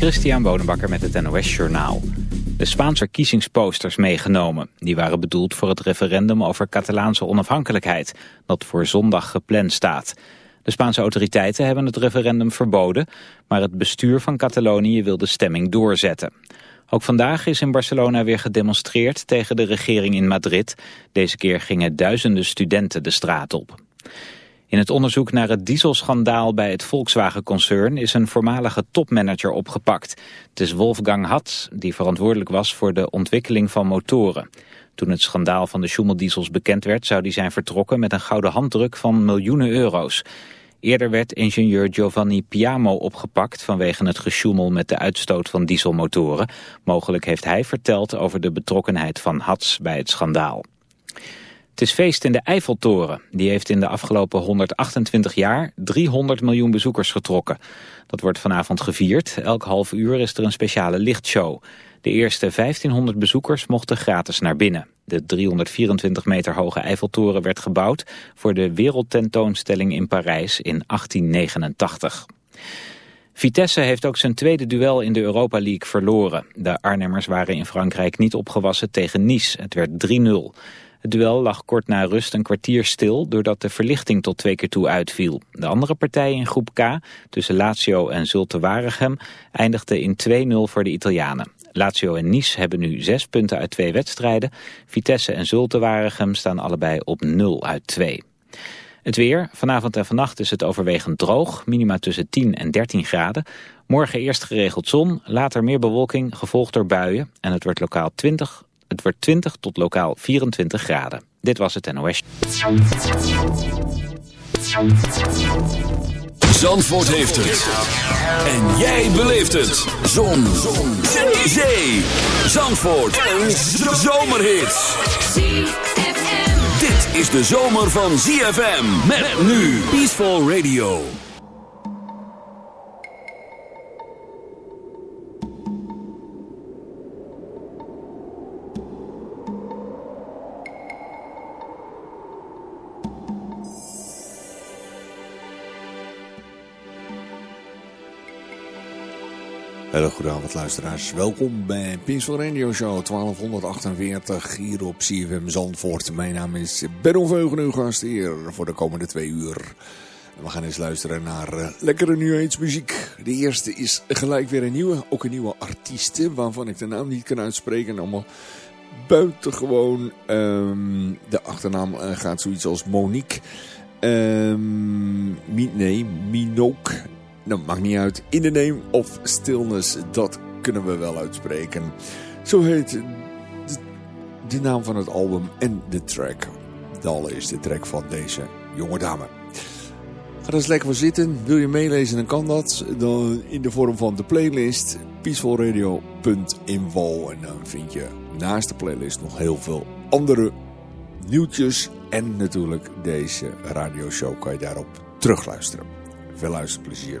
Christian Bonenbakker met het NOS Journaal. De Spaanse verkiezingsposters meegenomen. Die waren bedoeld voor het referendum over Catalaanse onafhankelijkheid... dat voor zondag gepland staat. De Spaanse autoriteiten hebben het referendum verboden... maar het bestuur van Catalonië wil de stemming doorzetten. Ook vandaag is in Barcelona weer gedemonstreerd tegen de regering in Madrid. Deze keer gingen duizenden studenten de straat op. In het onderzoek naar het dieselschandaal bij het Volkswagen-concern is een voormalige topmanager opgepakt. Het is Wolfgang Hatz, die verantwoordelijk was voor de ontwikkeling van motoren. Toen het schandaal van de Schumel-diesels bekend werd, zou die zijn vertrokken met een gouden handdruk van miljoenen euro's. Eerder werd ingenieur Giovanni Piamo opgepakt vanwege het gesjoemel met de uitstoot van dieselmotoren. Mogelijk heeft hij verteld over de betrokkenheid van Hatz bij het schandaal. Het is feest in de Eiffeltoren. Die heeft in de afgelopen 128 jaar 300 miljoen bezoekers getrokken. Dat wordt vanavond gevierd. Elk half uur is er een speciale lichtshow. De eerste 1500 bezoekers mochten gratis naar binnen. De 324 meter hoge Eiffeltoren werd gebouwd voor de wereldtentoonstelling in Parijs in 1889. Vitesse heeft ook zijn tweede duel in de Europa League verloren. De Arnhemmers waren in Frankrijk niet opgewassen tegen Nice. Het werd 3-0. Het duel lag kort na rust een kwartier stil doordat de verlichting tot twee keer toe uitviel. De andere partij in groep K, tussen Lazio en Zulte Waregem, eindigde in 2-0 voor de Italianen. Lazio en Nice hebben nu zes punten uit twee wedstrijden. Vitesse en Zulte Waregem staan allebei op 0 uit 2. Het weer. Vanavond en vannacht is het overwegend droog. Minima tussen 10 en 13 graden. Morgen eerst geregeld zon, later meer bewolking, gevolgd door buien. En het wordt lokaal 20 het wordt 20 tot lokaal 24 graden. Dit was het NOS. Zandvoort heeft het. En jij beleeft het. Zon. Zon. Zee. Zandvoort. Een zomerhit. Dit is de zomer van ZFM. Met nu Peaceful Radio. Hele goede avond luisteraars. Welkom bij Peaceful Radio Show 1248 hier op CFM Zandvoort. Mijn naam is Benno Veugen, uw gast hier voor de komende twee uur. We gaan eens luisteren naar uh, lekkere New Age muziek. De eerste is gelijk weer een nieuwe, ook een nieuwe artieste waarvan ik de naam niet kan uitspreken. Allemaal buitengewoon. Um, de achternaam uh, gaat zoiets als Monique. Um, nee, Minook. Dat maakt niet uit. In the Name of Stillness, dat kunnen we wel uitspreken. Zo heet de, naam van het album en de track. De is de track van deze jonge dame. Ga eens lekker voor zitten. Wil je meelezen, dan kan dat. Dan in de vorm van de playlist peacefulradio.info. En dan vind je naast de playlist nog heel veel andere nieuwtjes. En natuurlijk deze radioshow kan je daarop terugluisteren. Veel luisterplezier.